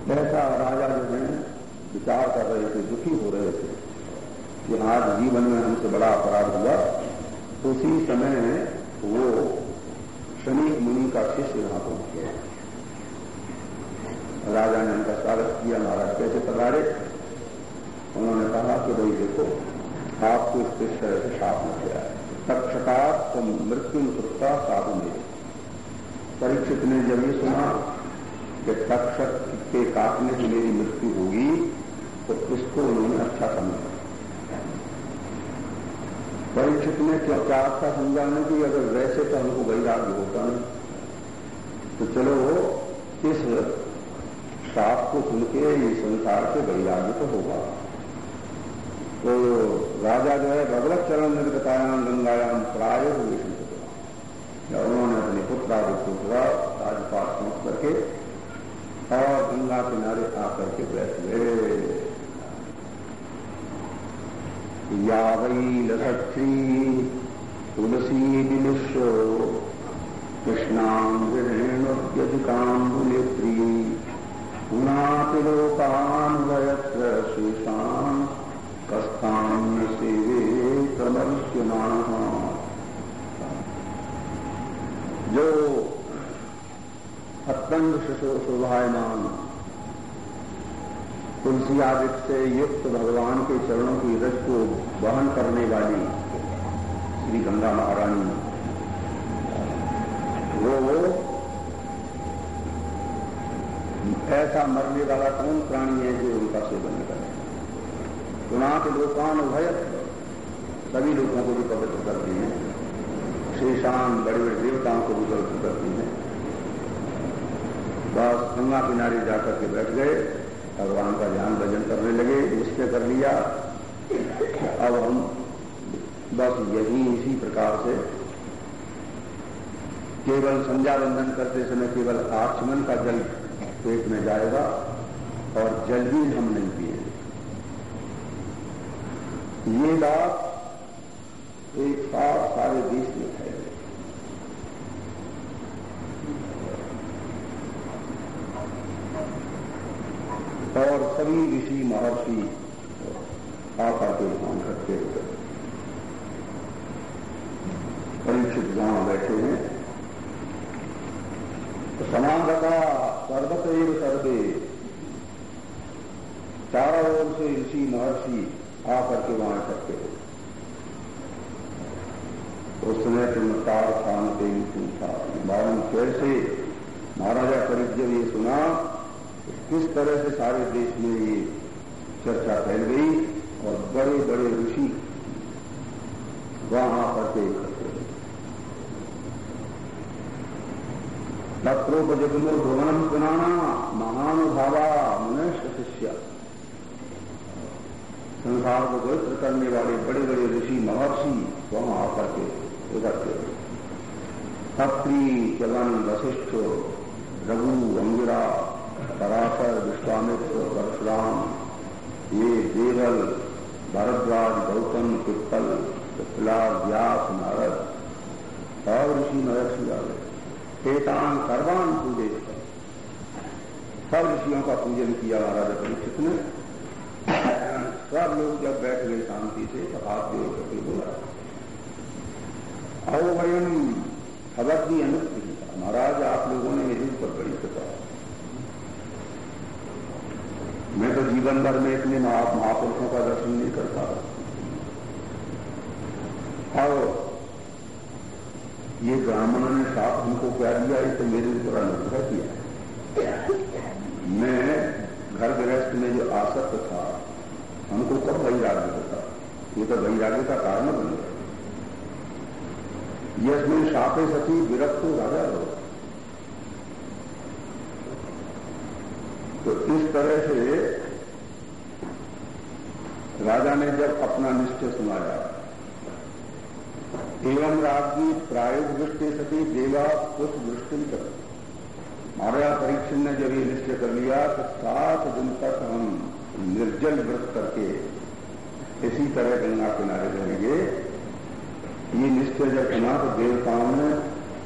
ऐसा राजा जो है, विचार कर रहे थे, दुखी हो रहे थे। कि आज जीवन में हमसे बड़ा अपराध हुआ। उसी समय वो शनि मुनि का शिष्य वहाँ पहुँच गया। राजा ने उनका स्वागत किया, महाराज कैसे पधारे? उन्होंने कहा कि भाई देखो, आपको इस तरह से न किया है तक्षका तुम मृत्यु सुखता साधु में परीक्षित ने जब ये सुना कि तक्षक के काटने से मेरी मृत्यु होगी तो इसको उन्होंने अच्छा समझा। परीक्षित ने क्या क्या अच्छा समझा नहीं कि, अगर वैसे तो हमको वैराग्य होता नहीं तो चलो, इस शाप को सुन के, ये संसार से वैराग्य तो होगा। तो राजा जो है, भगवत चरण निर्गतायाम गंगायाम प्राय हुए उन्होंने अपने पुत्रा को राजपाट समझ करके और गंगा किनारे आकर के बैठ गए। या वही लसक्षी तुलसी विनिश्व कृष्णांगिरेणुद्यधिकांबुनेत्री पुनातिलोकान्वयत्र शेषान् कस्तान्य सेवे कमर्ष्यना जो अत्यंत शोभायमान तुलसी आदि से युक्त भगवान के चरणों की रज को वहन करने वाली श्री गंगा महारानी। वो वो ऐसा मरने वाला कौन प्राणी है जो उनका सेवन करे? गुणात लोकान भय सभी लोगों को भी पवित्र करती हैं। शेषान बड़े बड़े देवताओं को भी पवित्र करती हैं। बस गंगा किनारे जाकर के बैठ गए। भगवान का ध्यान भजन करने लगे निश्चय कर लिया। अब हम बस यही इसी प्रकार से केवल संध्या बंधन करते समय केवल आचमन का जल पेट में जाएगा और जल भी हम नहीं पिए ये बात एक साथ सारे देश में फैल और सभी ऋषि महर्षि आकर के ध्यान करते हुए परीक्षित जहाँ बैठे हैं। तो समागता सर्वत सर्वे। चारों ओर से ऋषि महर्षि आकर के वहाँ करते हो उस समय चमत्कार स्थान पे पूछा। मालूम कैसे? महाराजा जब ये सुना किस तरह से सारे देश में ये चर्चा फैल गई और बड़े बड़े ऋषि वहाँ करके इकट्ठे। हुए तत्रोपजगमो भुवनम पुनाना महानुभावा मनुष्य शिष्य संसार को पवित्र करने वाले बड़े बड़े ऋषि महर्षि वहाँ आकर के इकट्ठे हुए अत्रि चलन वशिष्ठ रघु अंगिरा पराशर विश्वामित्र परशुराम, ये देवल, भरद्वाज गौतम पिप्पल पिपला व्यास नारद, और ऋषि महर्षि गए। एतान सर्वान पूजे सब ऋषियों का पूजन किया महाराजा परीक्षित ने सब लोग जब बैठ गए शांति से तो हाथ जोड़ करके बोला, आओ वयम खबर की अनुप्ति महाराज, आप लोगों ने मेरे ऊपर बड़ी कृपा मैं तो जीवन भर में इतने महापुरुषों का दर्शन नहीं कर पा रहा और ये ब्राह्मणों ने साफ़ हमको क्या दिया ये तो मेरे ऊपर अनुग्रह किया। मैं घर गृहस्थ में जो आसक्त था, हमको कब वैराग्य होता? ये तो वैराग्य का कारण बन गया। यशमें शापे सती विरक्त राजा हो। तो इस तरह से राजा ने जब अपना निश्चय सुनाया। एवं राज्य प्रायोग दृष्टि सती देवा कुछ दृष्टि कर महाराजा परीक्षण ने जब ये निश्चय कर लिया तो सात दिन तक हम निर्जल व्रत करके इसी तरह गंगा किनारे रहेंगे। ये निश्चय जब सुना तो देवताओं ने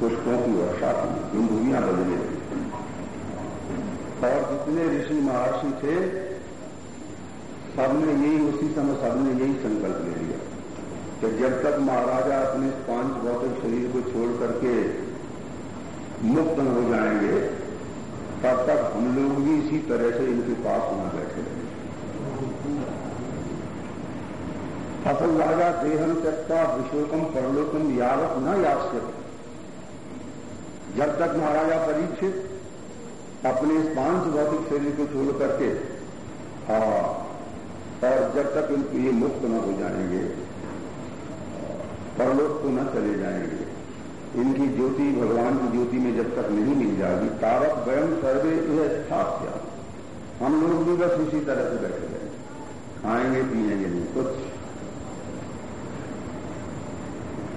पुष्पों की वर्षा की दुनिया बदले। और जितने ऋषि महर्षि थे सबने यही, उसी समय सबने यही संकल्प ले लिया। कि जब तक महाराजा अपने पाँच भौतिक शरीर को छोड़ करके मुक्त हो जाएँगे, तब तक हम लोग भी इसी तरह से इनके पास न बैठे फ़सल राजा देहम त्यक्ता विशोकम परलोकम यावत न यास्य जब तक महाराजा परीक्षित अपने पाँच भौतिक शरीर को छोड़ करके हाँ और जब तक इनके ये मुक्त न हो जाएँगे परलोक को न चले जाएँगे। इनकी ज्योति भगवान की ज्योति में जब तक नहीं मिल जाएगी, तावत स्वयं सर्वे यह स्थाप्या। हम लोग भी बस उसी तरह से बैठे गए खाएँगे, पिएँगे नहीं कुछ।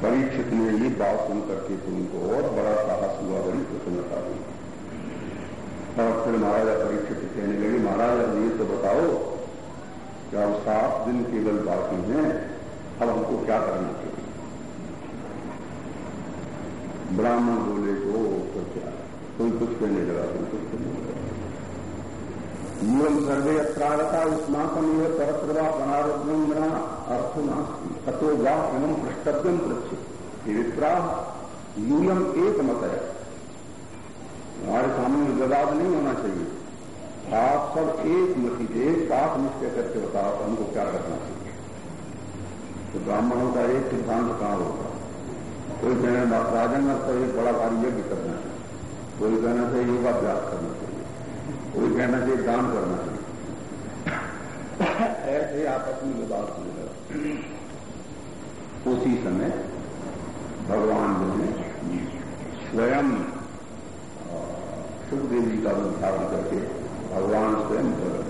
परीक्षित ने ये बात सुन करके तो उनको और बड़ा साहस हुआ, बड़ी प्रसन्नता हुई। और फिर महाराजा परीक्षित कहने लगे, महाराजा, ये तो बताओ कि अब सात दिन केवल बाकी हैं, अब हमको क्या करना चाहिए? ब्राह्मण बोले तो तो क्या? कोई कुछ कहने लगा कोई कुछ कहने लगा। नियम सर्वे अत्रागता स्नातम यह परत्र बनारब्रह्मणा अर्थ नास्ती। अतो वा एवं पृष्ठव्यम पृच्छ विप्रा, यूयम एक मत है हमारे सामने विवाद नहीं होना चाहिए। आप सब एक मती एक साथ निश्चय करके बताओ तो हमको क्या करना चाहिए तो ब्राह्मणों का एक सिद्धांत कहाँ होगा? कोई कहना राजन तो एक बड़ा भारी यज्ञ करना है। कोई कहना चाहिए योगाभ्यास करना चाहिए। कोई कहना चाहिए दान करना चाहिए। ऐसे आपस में विवाद लगा उसी समय भगवान जो ने स्वयं सुखदेव जी का रूप धारण करके भगवान स्वयं प्रकट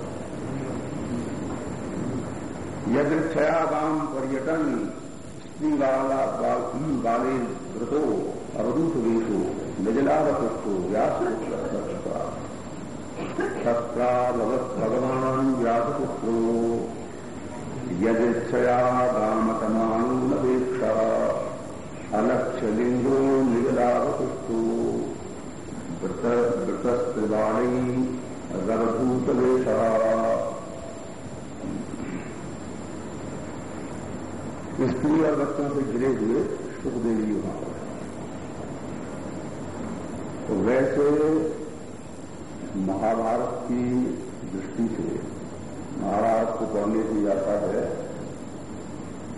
यदृक्षयागाम पर्यटन, स्त्री वाला बाले व्रतो अवधूत वेशो निजलावतो व्यास भगवान व्यासपुत्रो यदृक्षया गामतमानुपेक्षा अलक्ष्य लिंगो निजलावतुष्टो रवभूतवेश स्त्री और बच्चों से घिरे हुए सुखदेवी वहाँ पर तो वैसे महाभारत की दृष्टि से महाराज को पढ़ने से जाता है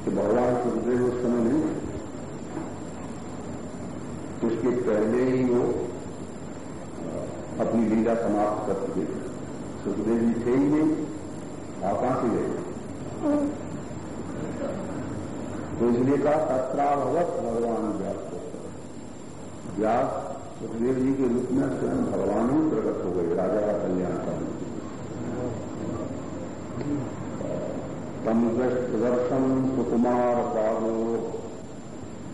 कि भगवान सुखदेव उस समय नहीं उसके पहले ही वो लीला समाप्त कर चुके सुखदेव जी थे ही नहीं, आप से गए? तो इसलिए कहा, तत्राभवत भगवान व्यास को। व्यास सुखदेव जी के रूप में स्वयं भगवान ही प्रकट हो गए, राजा का कल्याण के तम दर्शन सुकुमार पादो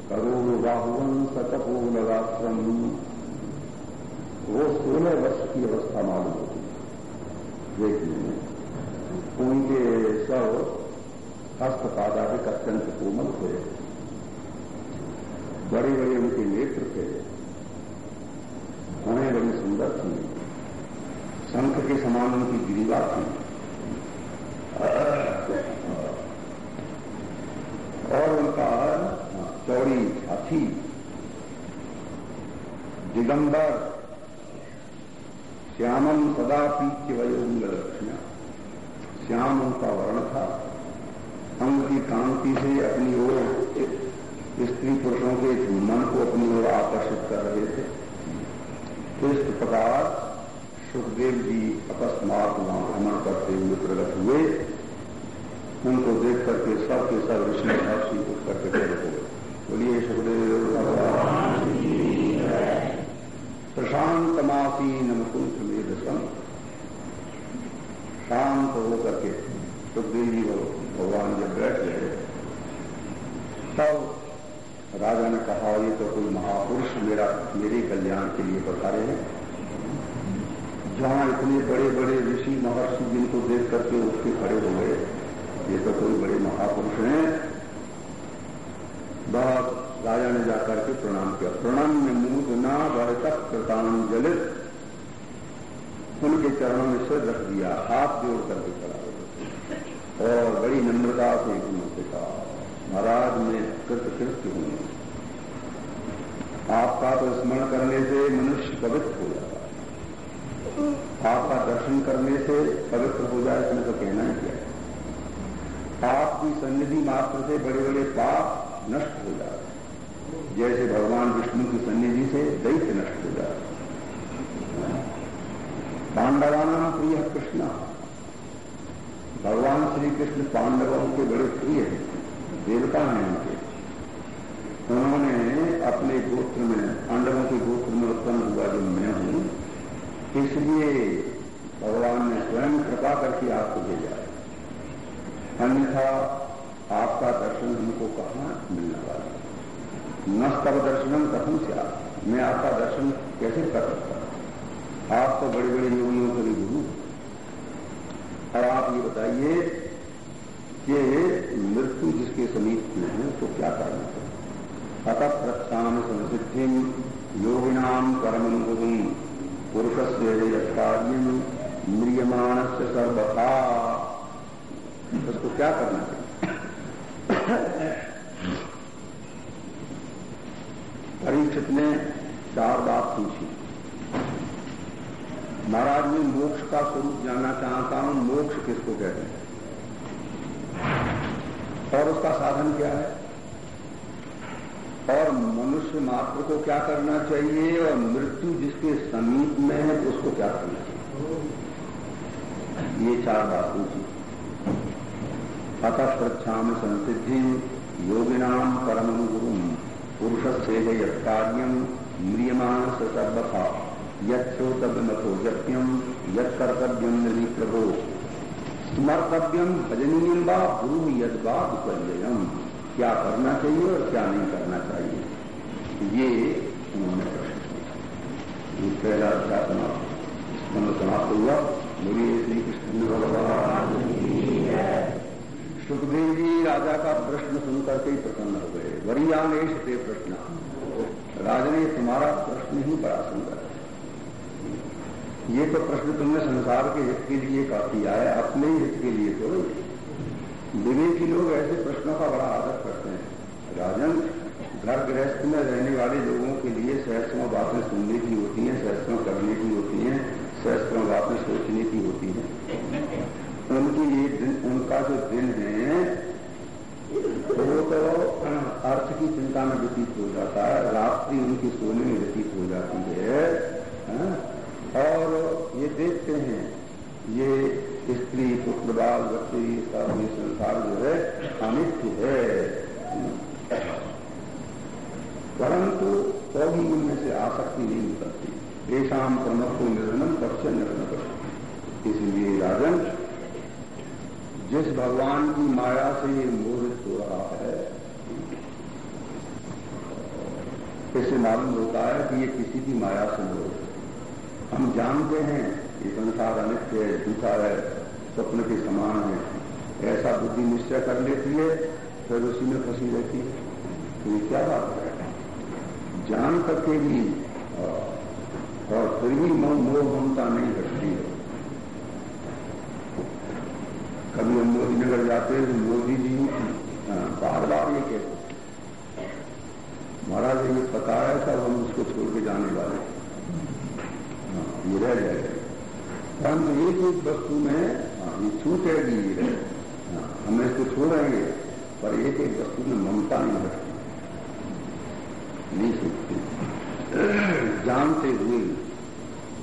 करोड़ बाहुवन सतपूल राष्ट्रम वो सोलह वर्ष की अवस्था मालूम होती में। उनके सब हस्तपादादिक अत्यंत कोमल थे। बड़े बड़े उनके नेत्र थे। उन्हें बड़ी सुंदर थी। शंख के समान उनकी गिरीवा थी और उनका चौड़ी छाती दिगंबर श्यामम सदा पीछे वयोंग लक्षण श्याम उनका वर्ण था अंग की कांति से अपनी ओर स्त्री पुरुषों के मन को अपनी ओर आकर्षित कर रहे थे तो इस प्रकार सुखदेव जी अकस्मात वहाँ भ्रमण करते हुए प्रकट हुए। उनको देख करके सब के सब ऋषि महर्षि उठ करके प्रकट हुए बोलिए, सुखदेव भगवान प्रशांतमासीन मुकुंठ मेदसम शांत होकर के सुखदेव जी भगवान जब बैठ गए। राजा ने कहा, ये तो कोई महापुरुष मेरा, मेरे कल्याण के लिए बता रहे हैं। जहाँ इतने बड़े बड़े ऋषि महर्षि जिनको देख करके उठ के खड़े हो गए, ये तो कोई बड़े महापुरुष हैं। बहुत राजा ने जाकर के प्रणाम किया। प्रणाम में मूद ना बढ़ तक कृतांजलित। उनके चरणों में सिर रख दिया, हाथ जोड़ करके खड़ा और बड़ी नम्रता से उन्होंने कहा महाराज में कृतकृत्य हूँ आपका तो स्मरण करने से मनुष्य पवित्र हो जाता है। आपका दर्शन करने से पवित्र हो जाए, इसमें तो कहना ही क्या आपकी सन्निधि मात्र से बड़े बड़े पाप नष्ट हो जाते जैसे भगवान विष्णु की सन्निधि से दैत्य नष्ट हो जाते पांडवाना प्रिय कृष्ण। भगवान श्री कृष्ण पांडवों के बड़े प्रिय हैं। देवता हैं उनके। उन्होंने अपने गोत्र में, पांडवों के गोत्र में उत्पन्न हुआ जो मैं हूँ, इसलिए भगवान ने स्वयं कृपा करके आपको भेजा है। अन्यथा आपका दर्शन हमको कहाँ मिलने वाला न तब दर्शनम कथम से आप मैं आपका दर्शन कैसे कर सकता हूँ? आप तो बड़े बड़े योगियों के भी गुरु और आप ये बताइए कि मृत्यु जिसके समीप में है तो क्या करना चाहिए अतः प्रक्षाम संसिद्धि योगिनाम गुरु पुरुष से कार्य म्रियमाण से सर्वथा। उसको क्या करना चाहिए परीक्षित ने चार बात पूछी। महाराज मैं मोक्ष का स्वरूप जानना चाहता हूँ, मोक्ष किसको कहते हैं? और उसका साधन क्या है? और मनुष्य मात्र को क्या करना चाहिए और मृत्यु जिसके समीप में है, उसको क्या करना चाहिए? ये चार बात पूछी अतः पृच्छा में संसिद्धि योगिनाम परम गुरु। पुरुष से यत्कार्यम म्रियमान से सर्वथा यथोतव्यमथो जप्यम यत्कर्तव्यम नहीं प्रभो स्मर्तव्यम भजनीयम व गुरु यदवा उपयम क्या करना चाहिए और क्या नहीं करना चाहिए? ये उन्होंने प्रश्न किया। पहला समाप्त समाप्त हुआ। बोलिए श्री कृष्ण भगवान सुखदेव जी, राजा का प्रश्न सुनकर के ही प्रसन्न हो गए। वरियानेश थे प्रश्न राजा ने तुम्हारा प्रश्न ही बड़ा सुंदर ये तो प्रश्न तुमने संसार के हित के लिए काफ़ी है अपने ही हित के लिए तो विवेकी लोग ऐसे प्रश्नों का बड़ा आदर करते हैं राजन घर गृहस्थ में रहने वाले लोगों के लिए सहस्त्रों बातें सुनने की होती हैं सहस्त्रों करने की होती हैं सहस्त्रों बातें सोचने की होती हैं उनकी ये दिन, उनका जो दिन है, वो तो अर्थ की चिंता में व्यतीत हो जाता है, रात्रि उनकी सोने में व्यतीत हो जाती है हाँ? और ये देखते हैं, ये स्त्री पुत्र बाल बच्चे सब ये संसार जो है, अनित्य है। परंतु तो भी उनमें से आसक्ति नहीं निकलती ऐसा प्रमुख को निर्णय पक्ष निर्णय इसलिए राजन, जिस भगवान की माया से ये मोहित हो रहा है, इससे मालूम होता है कि ये किसी की माया से मोहित हम जानते हैं ये संसार अनित्य है झूठा है, स्वप्न के समान है। ऐसा बुद्धि निश्चय कर लेती है, फिर उसी में फंसी रहती है। तो ये क्या बात है? जान करके भी और फिर भी मोह ममता नहीं घटती है। कभी हम मोदी नगर जाते हैं तो मोदी जी बार बार ये कहते महाराज, ये पता है तब हम उसको छोड़ के जाने वाले ये रह जाएगा। परंतु एक एक वस्तु में ये छूटेगी ये हम इसको छोड़ेंगे, पर एक एक वस्तु में ममता नहीं रखती। नहीं छूटती। जानते हुए,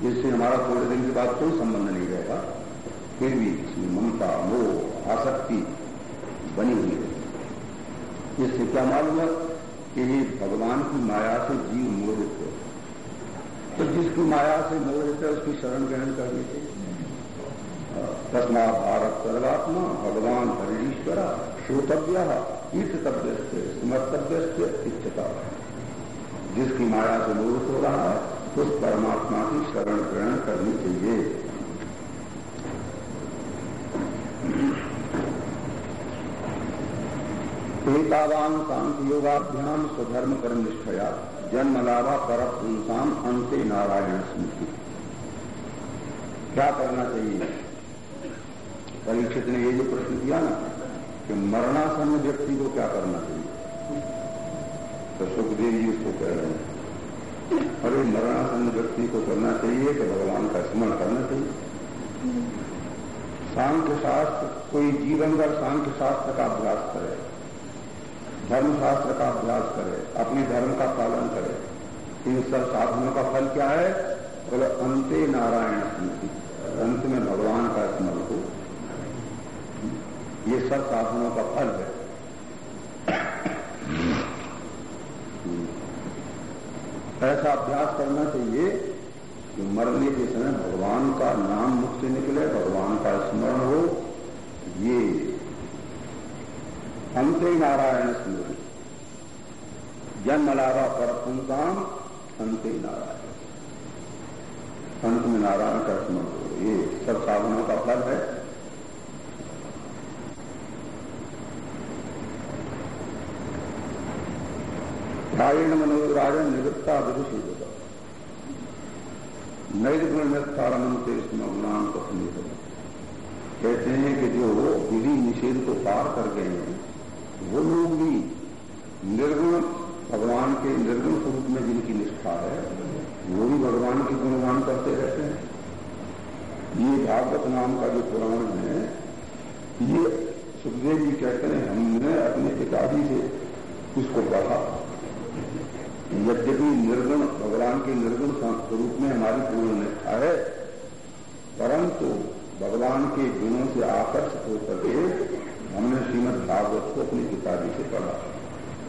जिससे हमारा थोड़े दिन के बाद कोई संबंध नहीं रहेगा, फिर भी इसमें ममता, मोह, आसक्ति बनी हुई है। इससे क्या मालूम है कि भगवान की माया से जीव मोहित है? तो जिसकी माया से मोहित है, उसकी शरण ग्रहण करनी चाहिए तस्मा भारत सर्वात्मा, भगवान हरीश्वर श्रोतव्य ईर्तव्य से स्मर्तव्य से इच्छता जिसकी माया से मोहित हो रहा है, उस परमात्मा की शरण ग्रहण करनी चाहिए। एतावान शांति योगाभ्याम स्वधर्म कर्म निष्ठया। जन्म लाभा पर पुंसाम अंते नारायण स्मृति। क्या करना चाहिए? परीक्षित ने ये जो प्रश्न किया ना कि मरणासन व्यक्ति को क्या करना चाहिए? तो सुखदेव जी उसको कह रहे हैं अरे मरणासन व्यक्ति को करना चाहिए कि भगवान का स्मरण करना चाहिए। सांख्य शास्त्र कोई जीवन भर सांख्य शास्त्र का अभ्यास करे धर्मशास्त्र का अभ्यास करे, अपने धर्म का पालन करे। इन सब साधनों का फल क्या है? बोले, अंते नारायण स्मृति। अंत में भगवान का स्मरण हो। ये सब साधनों का फल है। ऐसा अभ्यास करना चाहिए कि मरने के समय भगवान का नाम मुख से निकले, भगवान का स्मरण हो। ये अंत नारायण स्मृति जन्म लावा पर पुंसाम अंत नारायण अंत में नारायण का स्मरण हो ये सब साधनों का फल है। प्रायण मनोराजन निवृत्ता विदुषी नैर्गुण में तारमंत्र गुणान कथनी कहते हैं कि जो विधि निषेध को पार कर गए निर्गुण भगवान के निर्गुण स्वरूप में जिनकी निष्ठा है, वो भी भगवान के गुणगान करते रहते हैं। ये भागवत नाम का जो पुराण है, ये सुखदेव जी कहते हैं, हमने अपने पिताजी से उसको पढ़ा। यद्यपि निर्गुण, भगवान के निर्गुण स्वरूप में हमारी पूर्ण निष्ठा है, परंतु भगवान के गुणों से आकर्षित होकर हमने श्रीमद भागवत को अपने पिताजी से पढ़ा।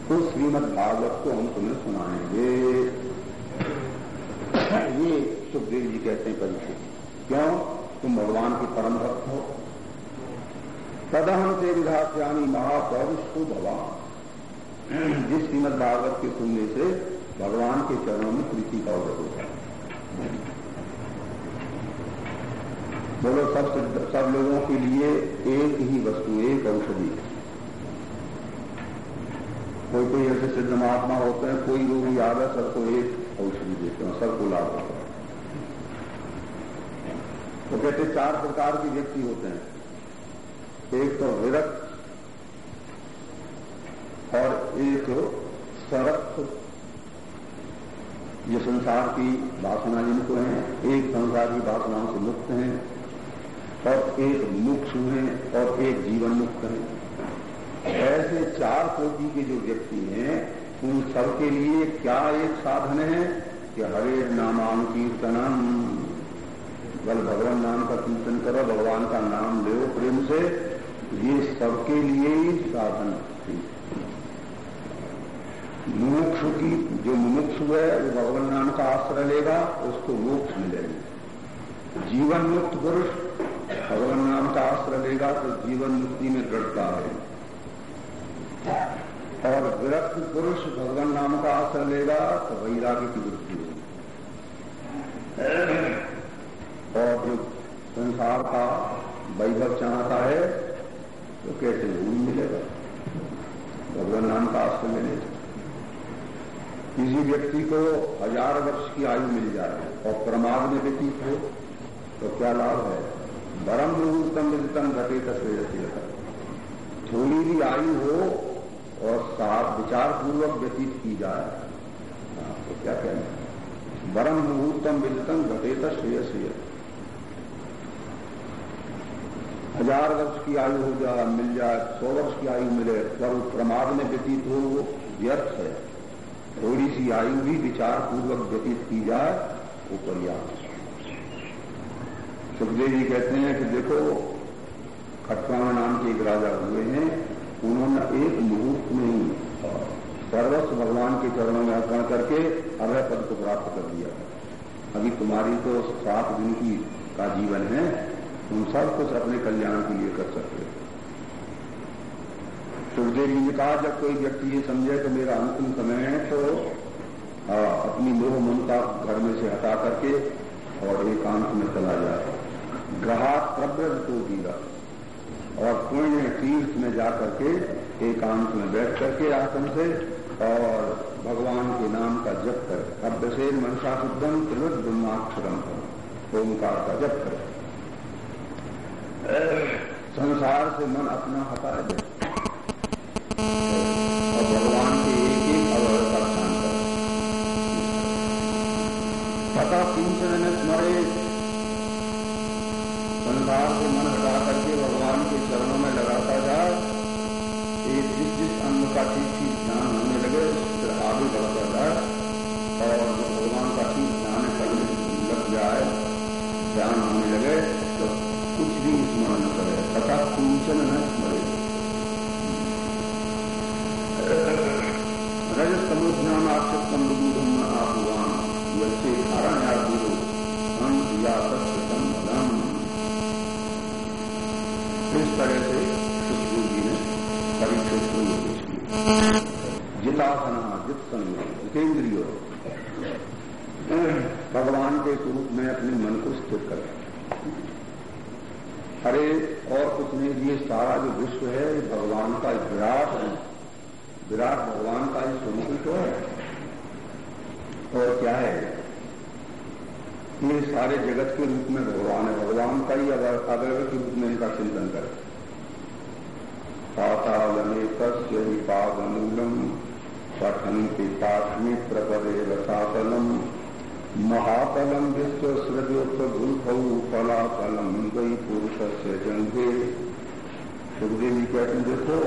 तो श्रीमद भागवत को हम तुम्हें सुनाएँगे। ये सुखदेव जी कहते हैं परीक्षित। क्यों? तुम भगवान के परम भक्त हो। तदहम से विधास्यामी महापौरुष भगवान जिस श्रीमद भागवत के सुनने से भगवान के चरणों में प्रीति का उदय होता है। बोलो, सब सब लोगों के लिए एक ही वस्तु, एक औषधि। कोई कोई ऐसे सिद्ध महात्मा होते हैं, कोई रोग याद है, सबको एक औषधि देते हैं, सबको लाभ होता है। तो कहते चार प्रकार के व्यक्ति होते हैं। एक तो विरक्त, और एक सरक्त। ये संसार की वासना जिनको हैं, एक संसार की वासनाओं से मुक्त हैं, और एक मुक्षु हैं, और एक जीवन मुक्त हैं। ऐसे चार कोटि के जो व्यक्ति हैं, उन सबके लिए क्या एक साधन है कि हरे नामान कीर्तनम? बल भगवान नाम का कीर्तन करो, भगवान का नाम लो प्रेम से। ये सबके लिए ही साधन मुमुक्ष की, जो मुमुक्ष है, वो भगवान नाम का आश्रय लेगा, उसको मोक्ष मिलेगा। जीवन मुक्त पुरुष, भगवान नाम का आश्रय लेगा तो जीवन मुक्ति में दृढ़ता है। और विरक्त पुरुष भगवान नाम का आश्रय लेगा तो वैराग्य की वृद्धि होगी। और जो संसार का वैभव चाहता है तो कैसे नहीं मिलेगा? भगवान नाम का आश्रय लेने किसी व्यक्ति को हज़ार वर्ष की आयु मिल जाए और प्रमाद में व्यतीत हो तो क्या लाभ है? बरम मुहूर्तम विदितम घटे तस्वीर थोड़ी भी आयु हो और साफ़ विचार पूर्वक व्यतीत की जाए। हाँ, तो क्या कहना है? वरम मुहूर्तम विदितम घटे श्रेय हज़ार वर्ष की आयु हो जाए मिल जाए सौ वर्ष की आयु मिले पर प्रमाद में व्यतीत हो वो व्यर्थ है। थोड़ी सी आयु भी विचार पूर्वक व्यतीत की जाए वो पर्याप्त सुखदेव जी कहते हैं कि देखो खटवाण नाम के एक राजा हुए हैं उन्होंने एक मुहूर्त ही सर्वस्व भगवान के चरणों में अर्पण करके अभय पद को प्राप्त कर दिया। अभी तुम्हारी तो सात दिन की का जीवन है तुम सब कुछ अपने कल्याण के लिए कर सकते हो। सुखदेव जी ने कहा जब कोई व्यक्ति ये समझे कि मेरा अंतिम समय है तो आ, अपनी मोह ममता घर में से हटा करके और एकांत में चला जाए। ग्रहात प्रव्रत को दिया और पुण्य तीर्थ में जाकर के एकांत में बैठ करके आसन से और भगवान के नाम का जप कर, अभ्यसेन मनसा शुद्धम त्रिवत ब्रह्माक्षरम ओंकार का जप करें। संसार से मन अपना हटा दे। भगवान के एक एक अवय का ध्यान कर। पता किंचन स्मरे संसार से मन हटा करके भगवान के चरणों में लगाता एक जिस जिस अंग का ठीक ठीक ध्यान होने लगे फिर आगे बढ़ता जाए और जो भगवान का ठीक ध्यान करने लग जाए ध्यान होने लगे तो कुछ भी स्मरण करे, तथा कुंचन न स्मरे। रजस्तमोज्ञान आक्षिप्तम विदूधम न आहुवान यसे कारण या गुरु हम या सत्यतम धम इस तरह से सुखदेव जी ने परीक्षित को उपदेश किया जितासना जित जितेंद्रियो भगवान के स्वरूप में अपने मन को स्थिर करें। अरे, और कुछ नहीं, ये सारा जो विश्व है, ये भगवान का विराट है। विराट भगवान का ही स्वरूप तो है। और क्या है? ये सारे जगत के रूप में भगवान है। भगवान का ही अगर अवयव के रूप में इनका चिंतन करें महातलम विश्व सृजोत्भूतौ फलाफलम गई पुरुष से जंगे सुखदेव जी कहते हैं, देखो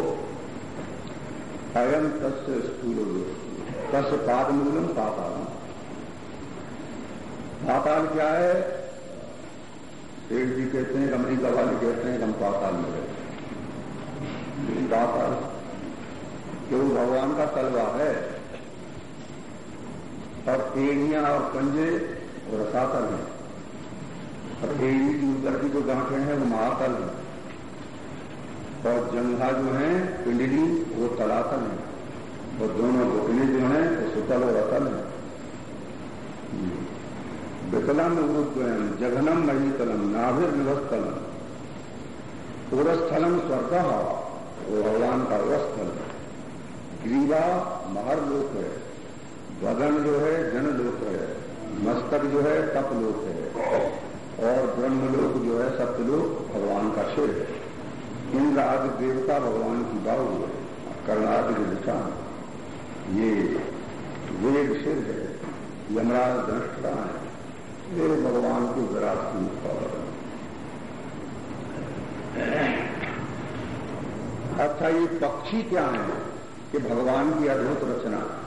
अयम तस्य स्थूल तस्य पादमूलम पातालम पाताल क्या है? सेठ जी कहते हैं अमरीका वाले कहते हैं, हम पाताल में रहते पाताल केवल भगवान का तलवा है। और एड़ियाँ और पंजे और रसातल है। और एड़ी की ऊपर की जो गांठें हैं, वो महातल है। और जंघा जो है, पिंडली, वो तलातल है। और दोनों घुटने जो हैं, वो सुतल और अतल है। विकलम उरुद्वयम जघनम महीतलम नाभिर निवस्थलम पुरस्थलम स्वर्ग, वो भगवान का अवस्थल है। ग्रीवा महर लोक है। वदन जो है, जन लोक है। मस्तक जो है, तप लोक है। और ब्रह्मलोक जो है सत्यलोक भगवान का शिव है। इंद्र आदि देवता भगवान की बाहु है, कर्णादि दिशा ये वेद शिव है, यमराज दृष्टा है। ये भगवान के विराट रूप अच्छा ये पक्षी क्या है? कि भगवान की अद्भुत रचना।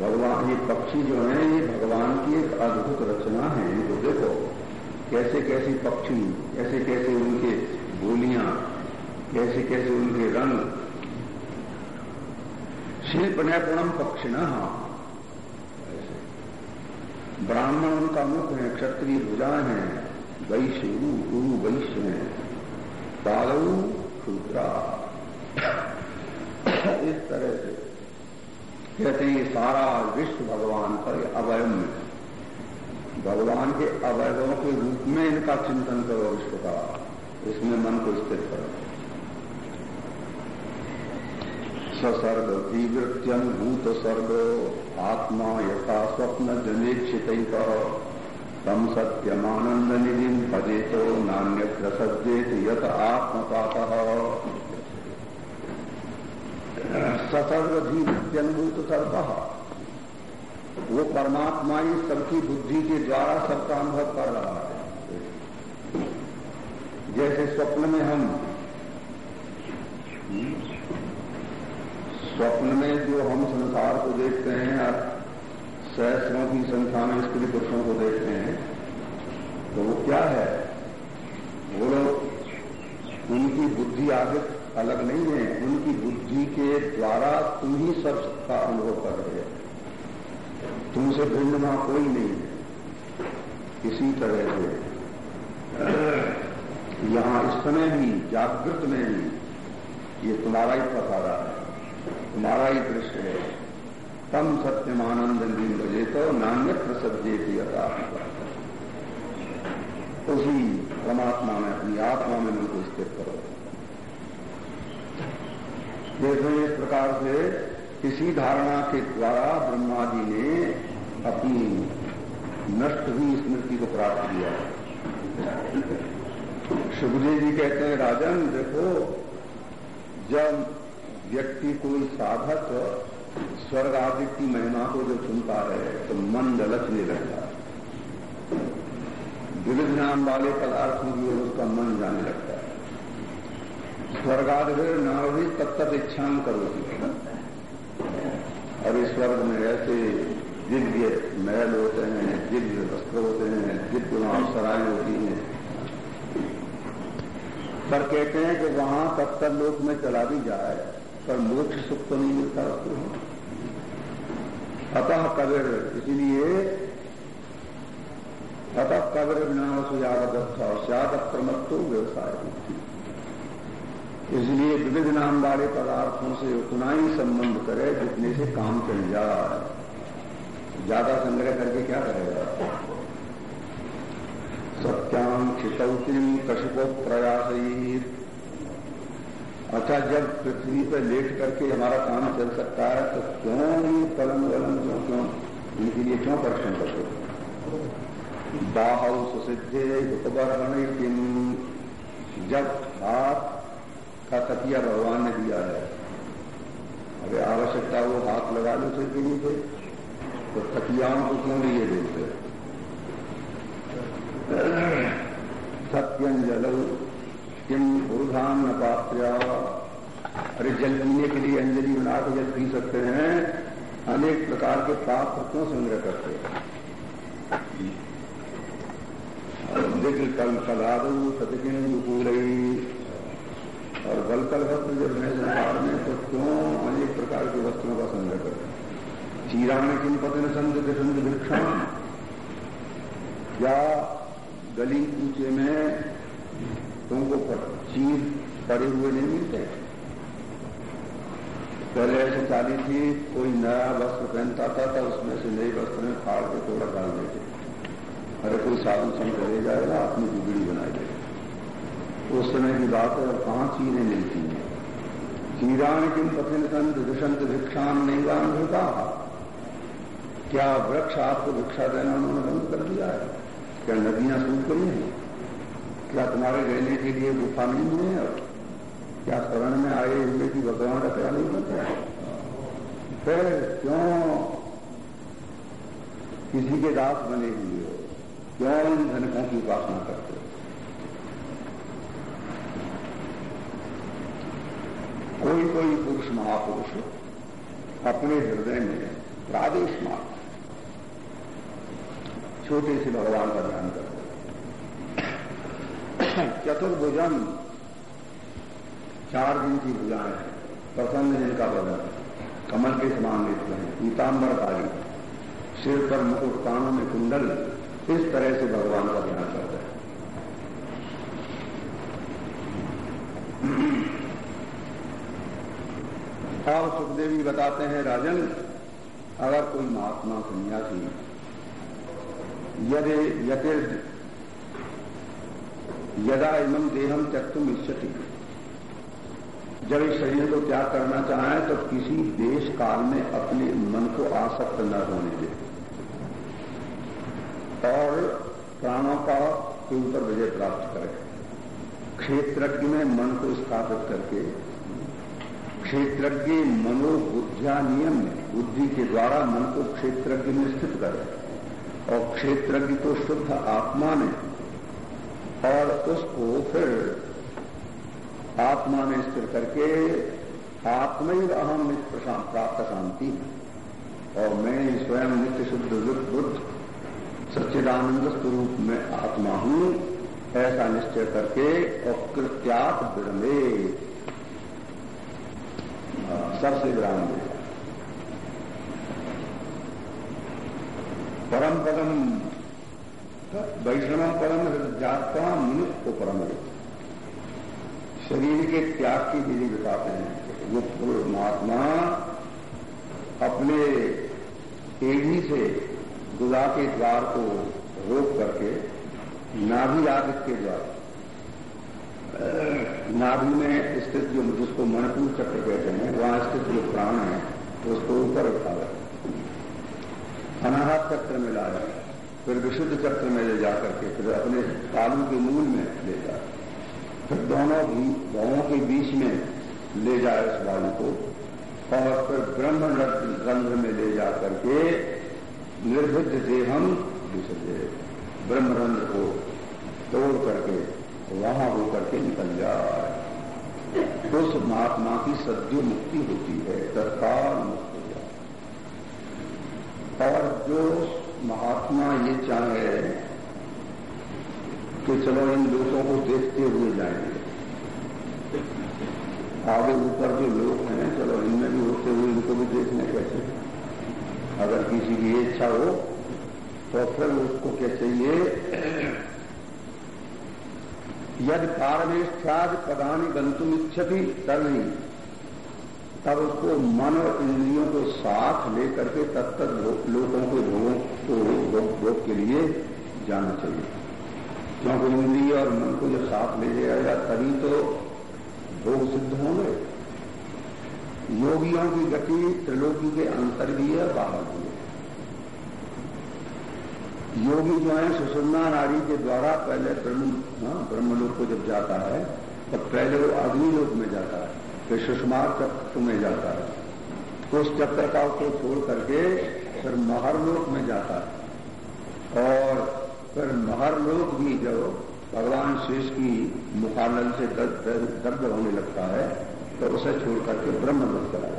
भगवान ये पक्षी जो है, ये भगवान की एक अद्भुत रचना है। इनको देखो, कैसे कैसे पक्षी, कैसे कैसे उनके बोलियाँ, कैसे कैसे उनके रंग। शिल्प नैपुणम पक्षिणा ब्राह्मण उनका मुख है, क्षत्रिय भुजाएँ है, वैश्य गुरु गुरु वैश्य है। तालु शूद्रा इस तरह से। कहते हैं, ये सारा विश्व भगवान का अवयव में भगवान के अवयवों के रूप में इनका चिंतन करो विश्व का। इसमें मन को स्थिर करो। ससर्ग तीवृत्यन भूत सर्ग, आत्मा यथा स्वप्न जनेक्षित तम सत्यमानंद निधि भजे तो नान्य प्रसजेत यत आत्मपात। ससर्ग धीवृत्यनुभूत सर्ग वो परमात्मा ही सबकी बुद्धि के द्वारा सबका अनुभव कर रहा है। जैसे स्वप्न में हम, स्वप्न में जो हम संसार को देखते हैं सहस्रों की संख्या में स्त्री पुरुषों को देखते हैं तो वो क्या है? वो लोग उनकी बुद्धि आगे अलग नहीं है। उनकी बुद्धि के द्वारा तुम ही सब का अनुभव कर रहे हो। तुमसे भिन्न वहाँ कोई नहीं है। इसी तरह से यहाँ इस समय भी, जागृत में भी, ये तुम्हारा ही प्रसारा है। तुम्हारा ही दृश्य है। तम सत्यमानंद दिन बजे तो नान्य प्रसजे यथा। उसी परमात्मा में, अपनी आत्मा में उनको स्थिर करो। देखो इस प्रकार से इसी धारणा के द्वारा ब्रह्मा जी ने अपनी नष्ट हुई स्मृति को प्राप्त किया। सुखदेव जी कहते हैं, राजन, देखो, जब व्यक्ति कोई साधक स्वर्ग आदि की महिमा को जब सुनता है तो मन ललचने लगता विविध नाम वाले पदार्थों की ओर उसका मन जाने लगता स्वर्गाधिर नाम तब तक इच्छा करोगी और इस स्वर्ग में ऐसे दिव्य महल होते हैं, दिव्य वस्त्र होते हैं दिव्य सराय होती हैं। पर कहते हैं कि वहाँ तत्तर लोक में चला भी जाए, पर मोक्ष सुख तो नहीं मिलता उसको अतः कबीर, इसीलिए अतः कबीर विनाश यावत और प्रमत्तो व्यवसाय इसलिए विविध नाम वाले पदार्थों से उतना ही संबंध करे जितने से काम चल जाए। ज़्यादा संग्रह करके क्या करेगा? सत्याम क्षितौतिम कशिपो प्रयास अच्छा जब पृथ्वी पर लेट करके हमारा काम चल सकता है तो क्यों नहीं पलंग वलंग क्यों क्यों? इनके लिए क्यों परिश्रम करते बाहु सुसिद्धे उपबरण जब हाथ का तकिया भगवान ने दिया है। अरे आवश्यकता वो हाथ लगा लो सिर के नीचे तो तकियाओं को क्यों लिए देते सत्यम जल किम ऊर्धान न पात्या अरे जल पीने के लिए अंजलि बना के जल पी सकते हैं। अनेक प्रकार के पात्र क्यों संग्रह करते हैं। दिग्ल कल कलादू सतकिन पूरी और बलकल वस्त्र जब है संसार में तो क्यों अनेक प्रकार के वस्त्रों का संग्रह करते हैं? चीराण किन पतन संग संग भिक्षा क्या गली कूचे में तुमको चीर पड़े हुए नहीं मिलते? पहले ऐसी चाली थी, कोई नया वस्त्र पहनता था तो उसमें से नए वस्त्र में फाड़ के थोड़ा डाल देते। अरे कोई साधु संत ले जाएगा, अपनी बिगड़ी बनाई देगा उस समय की बात है और कहाँ चीरें मिलती हैं। चीराण किन पथिन संत दुष्यंत भिक्षाम नहीं गान होता क्या वृक्ष आपको भिक्षा देना उन्होंने बंद कर दिया है? क्या नदियाँ सूख गई हैं? क्या तुम्हारे रहने के लिए गुफा नहीं है? और क्या शरण में आए हुए की भगवान का क्या नहीं है? फिर क्यों किसी के दास बने हुए हो? क्यों इन धनकों की उपासना करते हो कोई कोई पुरुष महापुरुष अपने हृदय में प्रादेश मात्र छोटे से भगवान का ध्यान करते चतुर्भुजन चार दिन की भुजाएँ हैं। प्रसन्न जिनका बदन कमल के समान नेत्र हैं। पीताम्बर कारी सिर पर मुकुट, कानों में कुंडल। इस तरह से भगवान का ध्यान करते हैं अब सुखदेवी बताते हैं राजन, अगर कोई महात्मा सन्यासी यदि यतिर यदा इमम देहम त्यक्तुम इच्छति, जब इस शरीर को त्याग करना चाहे तो किसी देश काल में अपने मन को आसक्त न होने दे। और प्राणों का के ऊपर विजय प्राप्त करे। क्षेत्रज्ञ में मन को स्थापित करके क्षेत्रज्ञ मनोबुद्धिया नियम में, बुद्धि के द्वारा मन को क्षेत्रज्ञ में स्थित करे। और क्षेत्रज्ञ तो शुद्ध आत्मा ने और उसको फिर आत्मा में स्थिर करके आत्मैव अहम नित्य प्राप्त शांति और मैं स्वयं नित्य शुद्ध बुद्ध सच्चिदानंद स्वरूप में आत्मा हूँ, ऐसा निश्चय करके और कृत्यात बिड़ले सबसे विराम दे परम पदम वैष्णव परम जाता मनुष्य परम शरीर के त्याग की विधि बताते हैं। वो परमात्मा अपने तेज़ी से दुला के द्वार को रोक करके, नाभि आदित्य के द्वार नाभि में स्थित जो जिसको मनपुर चक्र कहते हैं, वहाँ स्थित जो प्राण है, उसको ऊपर उठा रहे अनाहत चक्र में ला जाए फिर विशुद्ध चक्र में ले जाकर के, फिर अपने तालू के मूल में ले जाए फिर दोनों भी भावों के बीच में ले जाए उस वायु को, और फिर ब्रह्म रंध्र में ले जा करके निर्भिद्ध देहम विसर्जे ब्रह्मरंध्र को तोड़ करके वहाँ हो करके निकल जाए। उस महात्मा की सद्य मुक्ति होती है, तत्काल मुक्त हो जाए और जो महात्मा ये चाहे कि चलो इन लोगों को देखते हुए जाएँगे। आगे ऊपर जो लोग हैं, चलो इनमें भी होते हुए इनको भी देखने कैसे? अगर किसी की इच्छा हो तो फिर उसको क्या चाहिए? यदि पारमेष्ठ्याद पदानी गंतुम इच्छति तभी तब उसको मन और इंद्रियों को साथ लेकर के तब तक लोगों के भोगों को भोग भोग के लिए जाना चाहिए। क्योंकि इंद्रिय और मन को जब साथ ले जाएगा तभी तो भोग सिद्ध होंगे। योगियों की गति त्रिलोकी के अंतर भी है बाहर भी योगी जो है सुषुम्ना नाड़ी के द्वारा पहले ब्रह्म हाँ, ब्रह्मलोक को जब जाता है तो पहले वो अग्निलोक में जाता है फिर सुषमा चक्र में जाता है। तो उस चक्र का छोड़ करके फिर महरलोक में जाता है। और फिर महरलोक भी जब भगवान शेष की मुखानल से दर्द होने लगता है तो उसे छोड़ करके ब्रह्म लोक चला